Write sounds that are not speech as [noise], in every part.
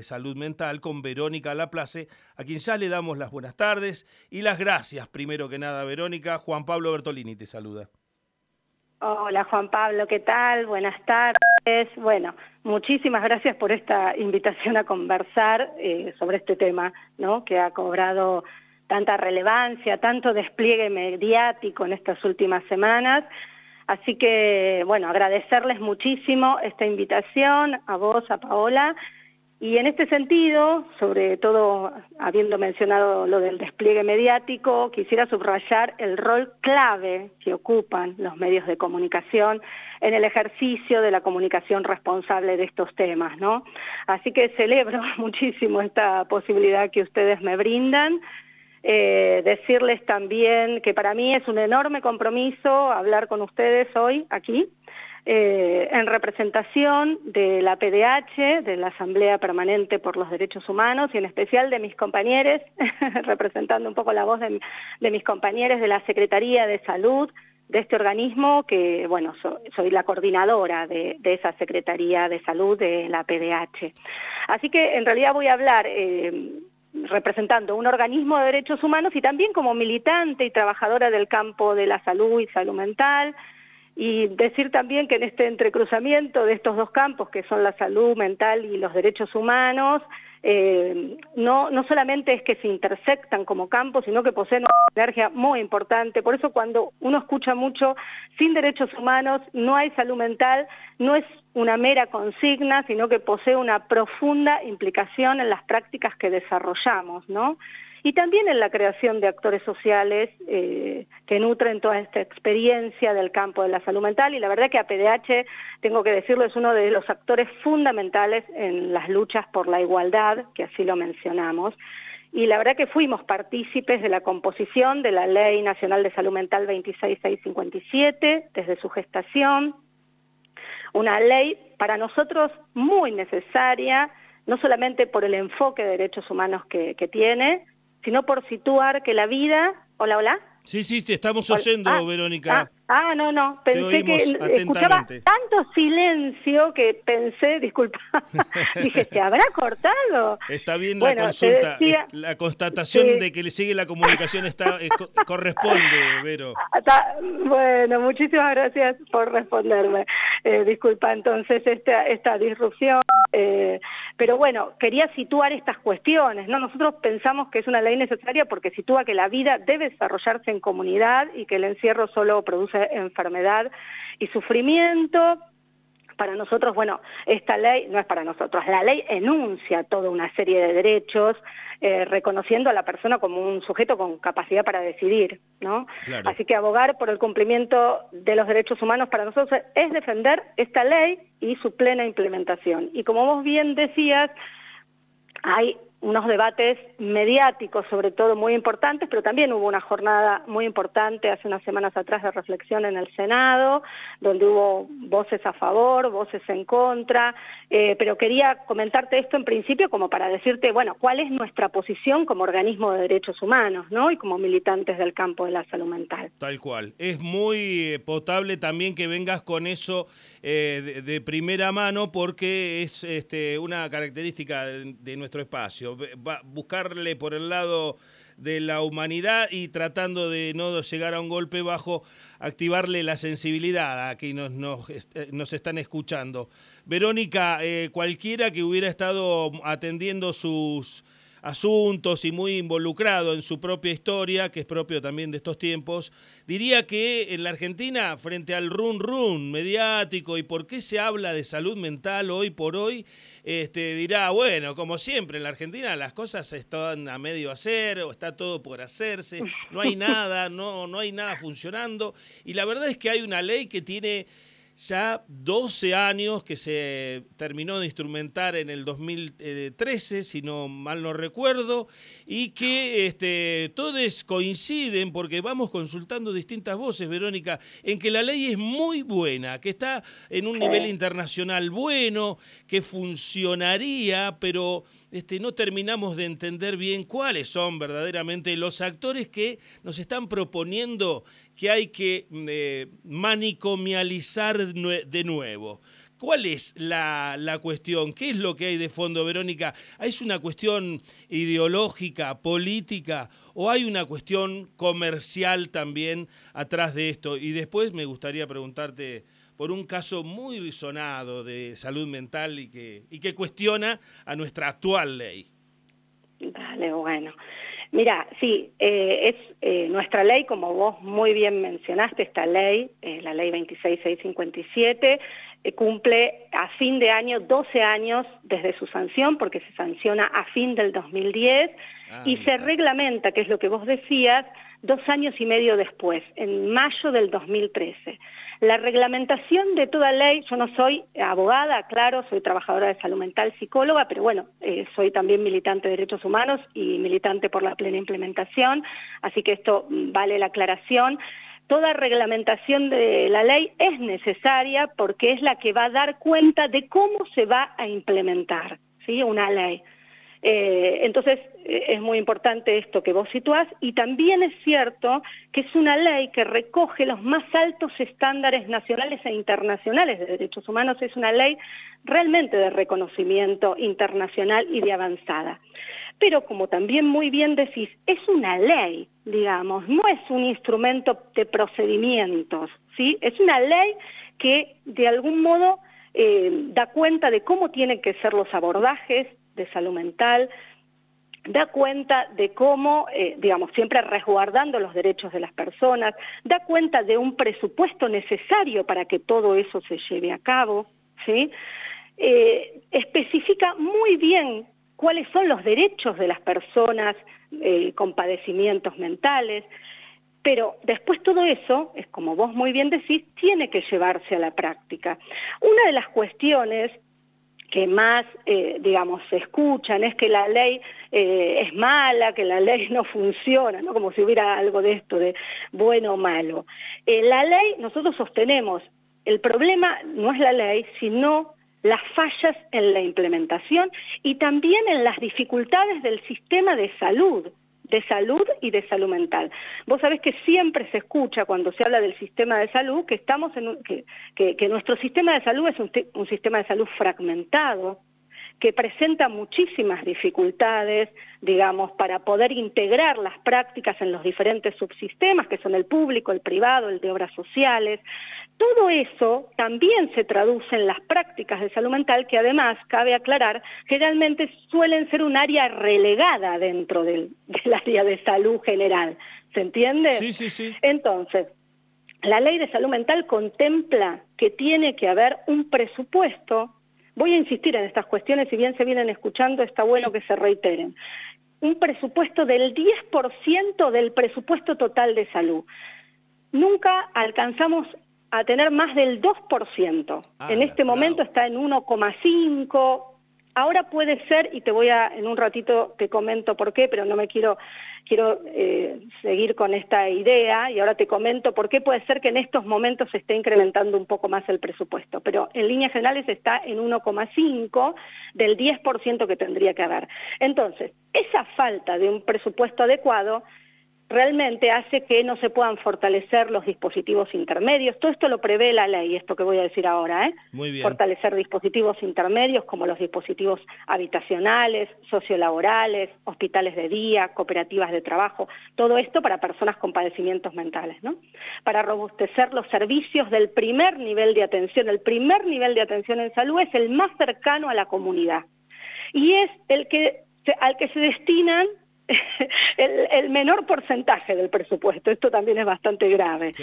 Salud Mental con Verónica Laplace, a quien ya le damos las buenas tardes y las gracias, primero que nada, Verónica. Juan Pablo Bertolini te saluda. Hola Juan Pablo, ¿qué tal? Buenas tardes. Bueno, muchísimas gracias por esta invitación a conversar eh, sobre este tema, ¿no? Que ha cobrado tanta relevancia, tanto despliegue mediático en estas últimas semanas. Así que, bueno, agradecerles muchísimo esta invitación, a vos, a Paola, y en este sentido, sobre todo habiendo mencionado lo del despliegue mediático, quisiera subrayar el rol clave que ocupan los medios de comunicación en el ejercicio de la comunicación responsable de estos temas. ¿no? Así que celebro [laughs] muchísimo esta posibilidad que ustedes me brindan. Eh, decirles también que para mí es un enorme compromiso hablar con ustedes hoy aquí eh, en representación de la PDH, de la Asamblea Permanente por los Derechos Humanos, y en especial de mis compañeros, [laughs] representando un poco la voz de, mis compañeros de la Secretaría de Salud, de este organismo, que bueno, soy la coordinadora de, esa Secretaría de Salud de la PDH. Así que en realidad voy a hablar... Eh, representando un organismo de derechos humanos y también como militante y trabajadora del campo de la salud y salud mental, y decir también que en este entrecruzamiento de estos dos campos, que son la salud mental y los derechos humanos, eh, no, no solamente es que se intersectan como campos, sino que poseen una energía muy importante. Por eso cuando uno escucha mucho, sin derechos humanos no hay salud mental, no es una mera consigna, sino que posee una profunda implicación en las prácticas que desarrollamos, ¿no? Y también en la creación de actores sociales eh, que nutren toda esta experiencia del campo de la salud mental y la verdad que APDH, tengo que decirlo, es uno de los actores fundamentales en las luchas por la igualdad, que así lo mencionamos. Y la verdad que fuimos partícipes de la composición de la Ley Nacional de Salud Mental 26657 desde su gestación, una ley para nosotros muy necesaria, no solamente por el enfoque de derechos humanos que, que tiene, sino por situar que la vida... Hola, hola. Sí, sí, te estamos oyendo, ah, Verónica. Ah, Ah, no, no, pensé que escuchaba tanto silencio que pensé, disculpa, [laughs] dije, ¿se habrá cortado? Está bien la consulta, la constatación de que le sigue la comunicación está corresponde, Vero. Bueno, muchísimas gracias por responderme. Eh, disculpa entonces esta, esta disrupción, eh, pero bueno, quería situar estas cuestiones, ¿no? Nosotros pensamos que es una ley necesaria porque sitúa que la vida debe desarrollarse en comunidad y que el encierro solo produce enfermedad y sufrimiento. Para nosotros, bueno, esta ley no es para nosotros, la ley enuncia toda una serie de derechos, eh, reconociendo a la persona como un sujeto con capacidad para decidir, ¿no? Así que abogar por el cumplimiento de los derechos humanos para nosotros es defender esta ley y su plena implementación. Y como vos bien decías, hay unos debates mediáticos, sobre todo muy importantes, pero también hubo una jornada muy importante hace unas semanas atrás de reflexión en el Senado, donde hubo voces a favor, voces en contra, eh, pero quería comentarte esto en principio como para decirte, bueno, cuál es nuestra posición como organismo de derechos humanos, ¿no? Y como militantes del campo de la salud mental. Tal cual. Es muy eh, potable también que vengas con eso eh, de, primera mano porque es este, una característica de nuestro espacio buscarle por el lado de la humanidad y tratando de no llegar a un golpe bajo, activarle la sensibilidad a quienes nos, eh, nos, están escuchando. Verónica, eh, cualquiera que hubiera estado atendiendo sus asuntos y muy involucrado en su propia historia, que es propio también de estos tiempos, diría que en la Argentina, frente al run run mediático y por qué se habla de salud mental hoy por hoy, este, dirá, bueno, como siempre en la Argentina las cosas están a medio hacer o está todo por hacerse, no hay nada, no, no hay nada funcionando y la verdad es que hay una ley que tiene ya 12 años que se terminó de instrumentar en el 2013, si no mal no recuerdo, y que este, todos coinciden, porque vamos consultando distintas voces, Verónica, en que la ley es muy buena, que está en un nivel internacional bueno, que funcionaría, pero este, no terminamos de entender bien cuáles son verdaderamente los actores que nos están proponiendo que hay que mm, eh, manicomializar de nuevo. ¿Cuál es la, la, cuestión? ¿Qué es lo que hay de fondo, Verónica? ¿Es una cuestión ideológica, política o hay una cuestión comercial también atrás de esto? Y después me gustaría preguntarte por un caso muy sonado de salud mental y que, y que cuestiona a nuestra actual ley. Vale, bueno. Mira, sí, eh, es eh, nuestra ley, como vos muy bien mencionaste, esta ley, eh, la ley 26657, cumple a fin de año 12 años desde su sanción, porque se sanciona a fin del 2010, ah, y se reglamenta, que es lo que vos decías, dos años y medio después, en mayo del 2013. La reglamentación de toda ley, yo no soy abogada, claro, soy trabajadora de salud mental, psicóloga, pero bueno, eh, soy también militante de derechos humanos y militante por la plena implementación, así que esto mm, vale la aclaración. Toda reglamentación de la ley es necesaria porque es la que va a dar cuenta de cómo se va a implementar ¿sí? una ley. Eh, entonces, eh, es muy importante esto que vos situás y también es cierto que es una ley que recoge los más altos estándares nacionales e internacionales de derechos humanos, es una ley realmente de reconocimiento internacional y de avanzada. Pero como también muy bien decís, es una ley, digamos, no es un instrumento de procedimientos, ¿sí? Es una ley que de algún modo eh, da cuenta de cómo tienen que ser los abordajes, de salud mental, da cuenta de cómo, eh, digamos, siempre resguardando los derechos de las personas, da cuenta de un presupuesto necesario para que todo eso se lleve a cabo, ¿sí? Eh, especifica muy bien cuáles son los derechos de las personas eh, con padecimientos mentales, pero después todo eso, es como vos muy bien decís, tiene que llevarse a la práctica. Una de las cuestiones que más, eh, digamos, se escuchan es que la ley eh, es mala, que la ley no funciona, ¿no? como si hubiera algo de esto, de bueno o malo. Eh, la ley, nosotros sostenemos, el problema no es la ley, sino las fallas en la implementación y también en las dificultades del sistema de salud de salud y de salud mental. Vos sabés que siempre se escucha cuando se habla del sistema de salud que estamos en que, que, nuestro sistema de salud es un, un sistema de salud fragmentado, que presenta muchísimas dificultades, digamos, para poder integrar las prácticas en los diferentes subsistemas, que son el público, el privado, el de obras sociales. Todo eso también se traduce en las prácticas de salud mental, que además, cabe aclarar, generalmente suelen ser un área relegada dentro [laughs] del, área de salud general. ¿Se entiende? Sí, sí, sí. Entonces, la ley de salud mental contempla que tiene que haber un presupuesto Voy a insistir en estas cuestiones, si bien se vienen escuchando, está bueno que se reiteren. Un presupuesto del 10% del presupuesto total de salud. Nunca alcanzamos a tener más del 2%. Ah, en este momento está en 1,5, Ahora puede ser, y te voy a, en un ratito te comento por qué, pero no me quiero, quiero eh, seguir con esta idea, y ahora te comento por qué puede ser que en estos momentos se esté incrementando un poco más el presupuesto, pero en líneas generales está en 1,5 del 10% que tendría que haber. Entonces, esa falta de un presupuesto adecuado realmente hace que no se puedan fortalecer los dispositivos intermedios. Todo esto lo prevé la ley, esto que voy a decir ahora, ¿eh? Muy bien. Fortalecer dispositivos intermedios como los dispositivos habitacionales, sociolaborales, hospitales de día, cooperativas de trabajo, todo esto para personas con padecimientos mentales, ¿no? Para robustecer los servicios del primer nivel de atención. El primer nivel de atención en salud es el más cercano a la comunidad y es el que al que se destinan [laughs] el, menor porcentaje del presupuesto. Esto también es bastante grave.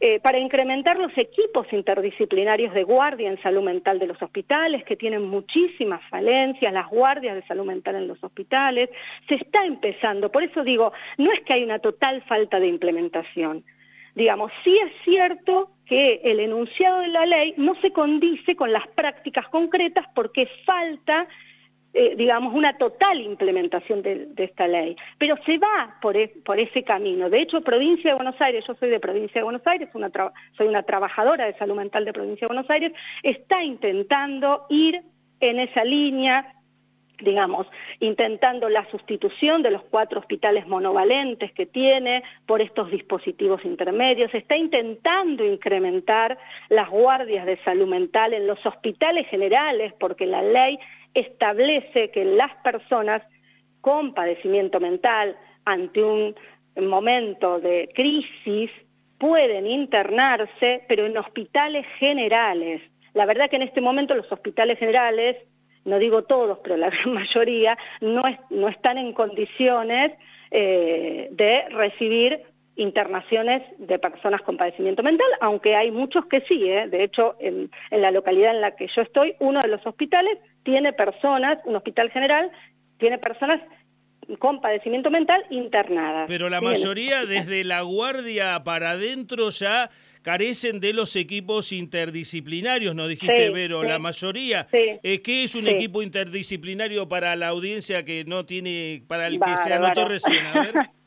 Eh, para incrementar los equipos interdisciplinarios de guardia en salud mental de los hospitales, que tienen muchísimas falencias, las guardias de salud mental en los hospitales, se está empezando. Por eso digo, no es que hay una total falta de implementación. Digamos, sí es cierto que el enunciado de la ley no se condice con las prácticas concretas porque falta eh, digamos, una total implementación de, esta ley. Pero se va por, e, por ese camino. De hecho, Provincia de Buenos Aires, yo soy de Provincia de Buenos Aires, soy una trabajadora de salud mental de Provincia de Buenos Aires, está intentando ir en esa línea, digamos, intentando la sustitución de los cuatro hospitales monovalentes que tiene por estos dispositivos intermedios, está intentando incrementar las guardias de salud mental en los hospitales generales, porque la ley establece que las personas con padecimiento mental ante un momento de crisis pueden internarse, pero en hospitales generales. La verdad que en este momento los hospitales generales no digo todos, pero la [laughs] gran mayoría, no, están en condiciones eh, de recibir internaciones de personas con padecimiento mental, aunque hay muchos que sí. ¿eh? De hecho, en, la localidad en la que yo estoy, uno de los hospitales tiene personas, un hospital general, tiene personas con padecimiento mental internadas. Pero la mayoría [laughs] desde la guardia para adentro ya carecen de los equipos interdisciplinarios, ¿no dijiste, Vero? La mayoría. Eh, ¿Qué es un equipo interdisciplinario para la audiencia que no tiene, para el que se anotó recién? A ver. [laughs]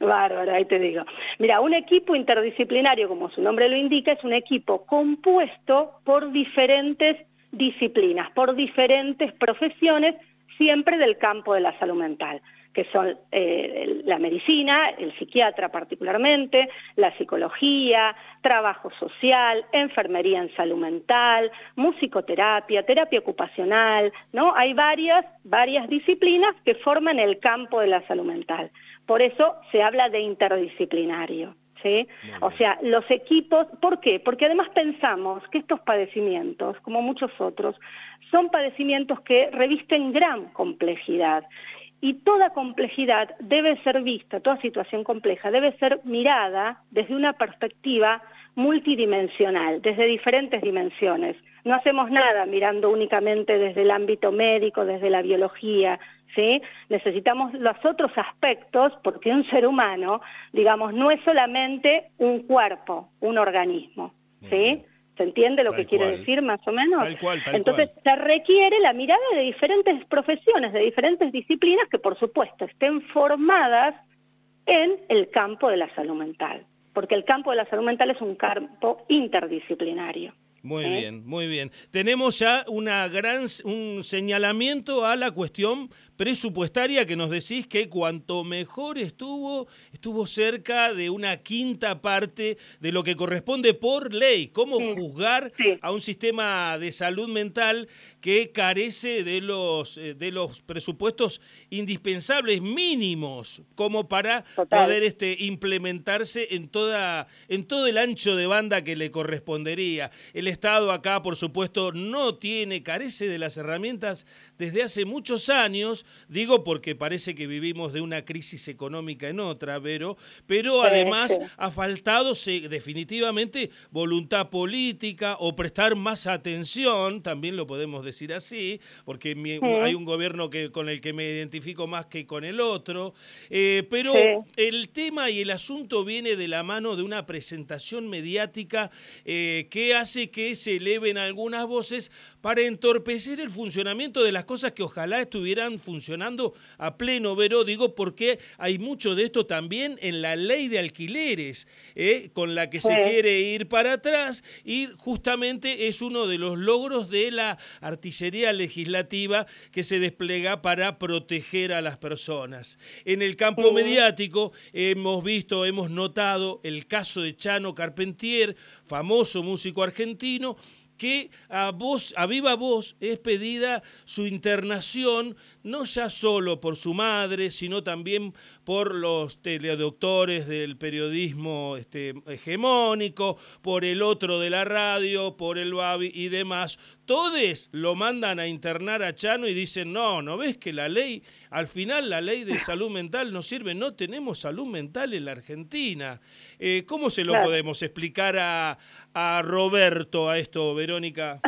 Bárbara, ahí te digo. Mira, un equipo interdisciplinario, como su nombre lo indica, es un equipo compuesto por diferentes disciplinas, por diferentes profesiones, siempre del campo de la salud mental que son eh, la medicina, el psiquiatra particularmente, la psicología, trabajo social, enfermería en salud mental, musicoterapia, terapia ocupacional, ¿no? Hay varias, varias disciplinas que forman el campo de la salud mental. Por eso se habla de interdisciplinario. ¿Sí? O sea, los equipos, ¿por qué? Porque además pensamos que estos padecimientos, como muchos otros, son padecimientos que revisten gran complejidad y toda complejidad debe ser vista, toda situación compleja debe ser mirada desde una perspectiva multidimensional, desde diferentes dimensiones. No hacemos nada mirando únicamente desde el ámbito médico, desde la biología, ¿sí? Necesitamos los otros aspectos porque un ser humano, digamos, no es solamente un cuerpo, un organismo, ¿sí? ¿Se entiende lo que quiere decir más o menos? Entonces se requiere la mirada de diferentes profesiones, de diferentes disciplinas que por supuesto estén formadas en el campo de la salud mental, porque el campo de la salud mental es un campo interdisciplinario. Muy ¿Eh? bien, muy bien. Tenemos ya una gran, un señalamiento a la cuestión presupuestaria que nos decís que cuanto mejor estuvo, estuvo cerca de una quinta parte de lo que corresponde por ley. ¿Cómo juzgar a un sistema de salud mental que carece de los, eh, de los presupuestos indispensables mínimos como para poder este, implementarse en, toda, en todo el ancho de banda que le correspondería? El Estado acá, por supuesto, no tiene, carece de las herramientas desde hace muchos años Digo porque parece que vivimos de una crisis económica en otra, pero, pero además ha faltado definitivamente voluntad política o prestar más atención, también lo podemos decir así, porque hay un gobierno que, con el que me identifico más que con el otro, eh, pero el tema y el asunto viene de la mano de una presentación mediática eh, que hace que se eleven algunas voces para entorpecer el funcionamiento de las cosas que ojalá estuvieran funcionando a pleno, Vero, digo porque hay mucho de esto también en la ley de alquileres, ¿eh? con la que se quiere ir para atrás y justamente es uno de los logros de la artillería legislativa que se despliega para proteger a las personas. En el campo mediático hemos visto, hemos notado el caso de Chano Carpentier, famoso músico argentino, que a, voz, a viva voz es pedida su internación, no ya solo por su madre, sino también por los teledoctores del periodismo este, hegemónico, por el otro de la radio, por el Babi y demás. Todos lo mandan a internar a Chano y dicen, no, ¿no ves que la ley, al final la ley de salud mental no sirve? No tenemos salud mental en la Argentina. Eh, ¿Cómo se lo podemos explicar a, a Roberto a esto, Verónica?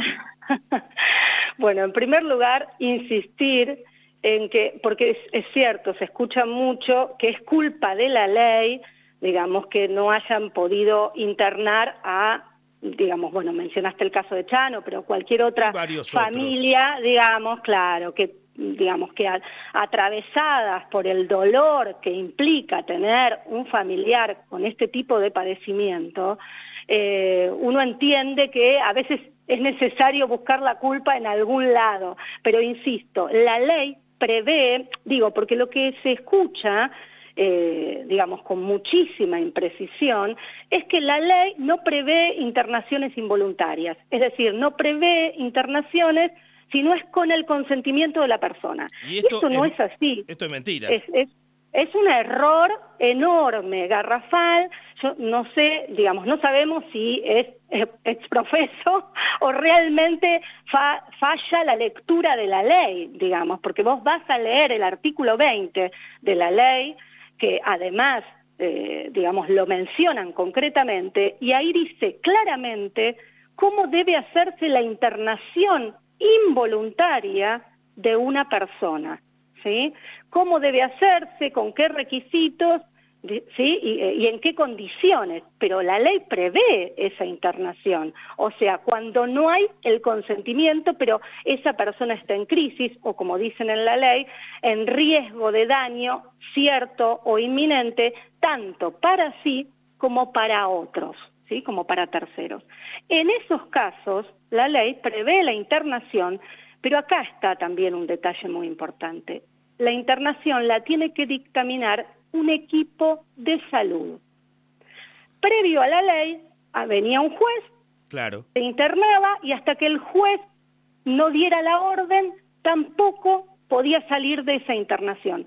[laughs] bueno, en primer lugar, insistir en que, porque es, cierto, se escucha mucho que es culpa de la ley, digamos, que no hayan podido internar a digamos, bueno, mencionaste el caso de Chano, pero cualquier otra familia, digamos, claro, que digamos que atravesadas por el dolor que implica tener un familiar con este tipo de padecimiento, eh, uno entiende que a veces es necesario buscar la culpa en algún lado. Pero insisto, la ley prevé, digo, porque lo que se escucha eh, digamos, con muchísima imprecisión, es que la ley no prevé internaciones involuntarias, es decir, no prevé internaciones si no es con el consentimiento de la persona. Y esto, no es, así. Esto es mentira. Es, un error enorme, garrafal. Yo no sé, digamos, no sabemos si es exprofeso [laughs] o realmente falla la lectura de la ley, digamos, porque vos vas a leer el artículo 20 de la ley que además, eh, digamos, lo mencionan concretamente, y ahí dice claramente cómo debe hacerse la internación involuntaria de una persona, ¿sí? Cómo debe hacerse, con qué requisitos ¿sí? Eh, y, en qué condiciones, pero la ley prevé esa internación, o sea, cuando no hay el consentimiento, pero esa persona está en crisis, o como dicen en la ley, en riesgo de daño cierto o inminente, tanto para sí como para otros, ¿sí? como para terceros. En esos casos, la ley prevé la internación, pero acá está también un detalle muy importante. La internación la tiene que dictaminar un equipo de salud. Previo a la ley, ah, venía un juez, claro. se internaba y hasta que el juez no diera la orden, tampoco podía salir de esa internación.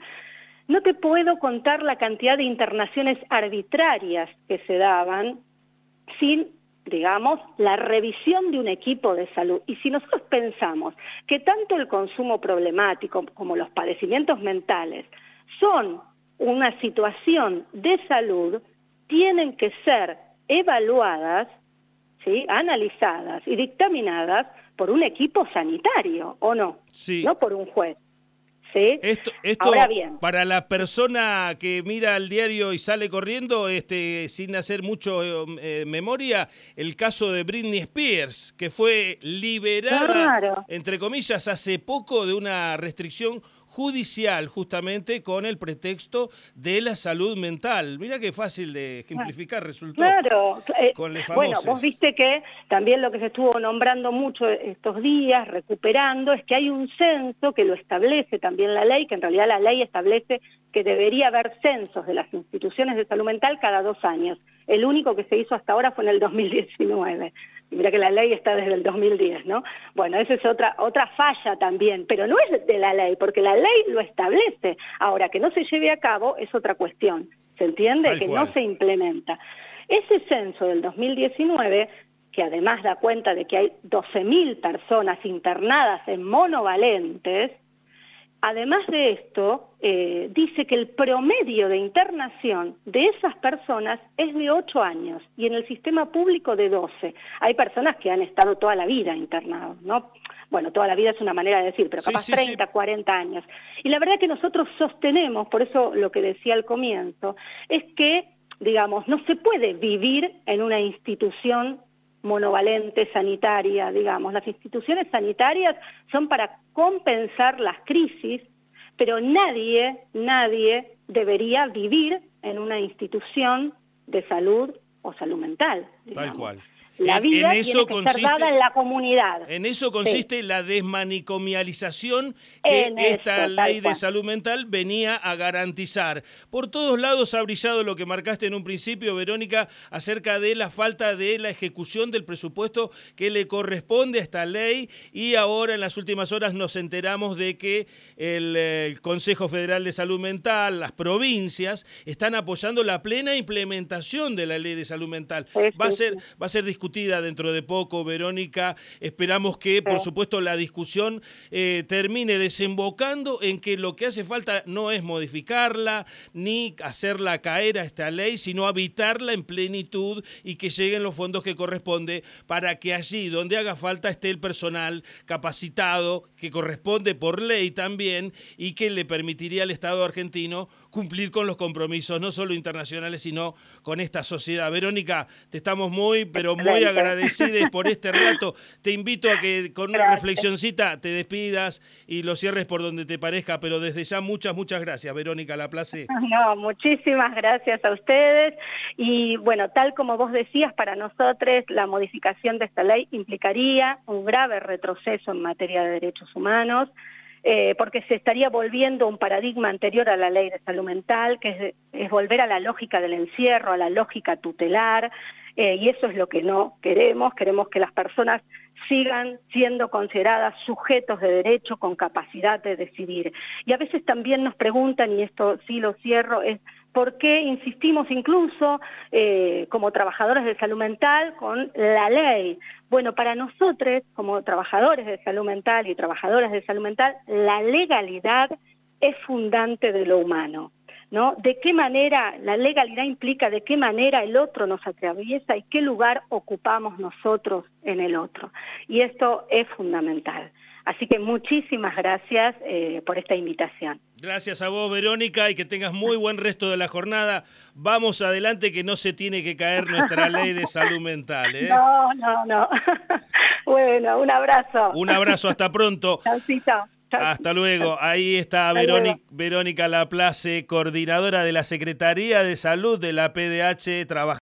No te puedo contar la cantidad de internaciones arbitrarias que se daban sin, digamos, la revisión de un equipo de salud. Y si nosotros pensamos que tanto el consumo problemático como los padecimientos mentales son una situación de salud tienen que ser evaluadas, ¿sí? analizadas y dictaminadas por un equipo sanitario, ¿o no? Sí. No por un juez. ¿Sí? Esto, esto para la persona que mira el diario y sale corriendo, este, sin hacer mucho eh, memoria, el caso de Britney Spears, que fue liberada, entre comillas, hace poco de una restricción judicial justamente con el pretexto de la salud mental. Mira qué fácil de ejemplificar resultó claro. Eh, con Bueno, vos viste que también lo que se estuvo nombrando mucho estos días, recuperando, es que hay un censo que lo establece también la ley, que en realidad la ley establece que debería haber censos de las instituciones de salud mental cada dos años. El único que se hizo hasta ahora fue en el 2019 mira que la ley está desde el 2010, ¿no? Bueno, esa es otra, otra falla también, pero no es de la ley, porque la ley lo establece. Ahora, que no se lleve a cabo es otra cuestión, ¿se entiende? que no se implementa. Ese censo del 2019 que además da cuenta de que hay 12.000 personas internadas en monovalentes, Además de esto, eh, dice que el promedio de internación de esas personas es de 8 años y en el sistema público de 12. Hay personas que han estado toda la vida internados, ¿no? Bueno, toda la vida es una manera de decir, pero capaz 30, 40 años. Y la verdad que nosotros sostenemos, por eso lo que decía al comienzo, es que, digamos, no se puede vivir en una institución monovalente sanitaria, digamos. Las instituciones sanitarias son para compensar las crisis, pero nadie, nadie debería vivir en una institución de salud o salud mental. Tal cual. La vida en eso tiene que ser dada en la comunidad. En eso consiste la desmanicomialización que esta ley de salud mental venía a garantizar. Por todos lados ha brillado lo que marcaste en un principio, Verónica, acerca de la falta de la ejecución del presupuesto que le corresponde a esta ley y ahora en las últimas horas nos enteramos de que el, el Consejo Federal de Salud Mental, las provincias, están apoyando la plena implementación de la ley de salud mental. Va a ser, va a ser discutido discutida dentro de poco, Verónica. Esperamos que, por supuesto, la discusión eh, termine desembocando en que lo que hace falta no es modificarla ni hacerla caer a esta ley, sino habitarla en plenitud y que lleguen los fondos que corresponde para que allí donde haga falta esté el personal capacitado que corresponde por ley también y que le permitiría al Estado argentino cumplir con los compromisos no solo internacionales sino con esta sociedad. Verónica, te estamos muy pero muy muy agradecida por este rato. Te invito a que con una reflexioncita te despidas y lo cierres por donde te parezca, pero desde ya muchas, muchas gracias, Verónica Laplace. [laughs] No, muchísimas gracias a ustedes. Y bueno, tal como vos decías, para nosotros la modificación de esta ley implicaría un grave retroceso en materia de derechos humanos, eh, porque se estaría volviendo un paradigma anterior a la ley de salud mental, que es, volver a la lógica del encierro, a la lógica tutelar, eh, y eso es lo que no queremos, queremos que las personas sigan siendo consideradas sujetos de derecho con capacidad de decidir. Y a veces también nos preguntan, y esto sí lo cierro, es por qué insistimos incluso eh, como trabajadores de salud mental con la ley. Bueno, para nosotros, como trabajadores de salud mental y trabajadoras de salud mental, la legalidad es fundante de lo humano. ¿No? De qué manera, la legalidad implica de qué manera el otro nos atraviesa y qué lugar ocupamos nosotros en el otro. Y esto es fundamental. Así que muchísimas gracias eh, por esta invitación. Gracias a vos, Verónica, y que tengas muy buen resto de la jornada. Vamos adelante, que no se tiene que caer nuestra ley de salud mental. ¿eh? [laughs] No, no, no. [laughs] bueno, un abrazo. Un abrazo, hasta pronto. Hasta luego. Ahí está Verónica, Verónica Laplace, coordinadora de la Secretaría de Salud de la PDH, trabajando.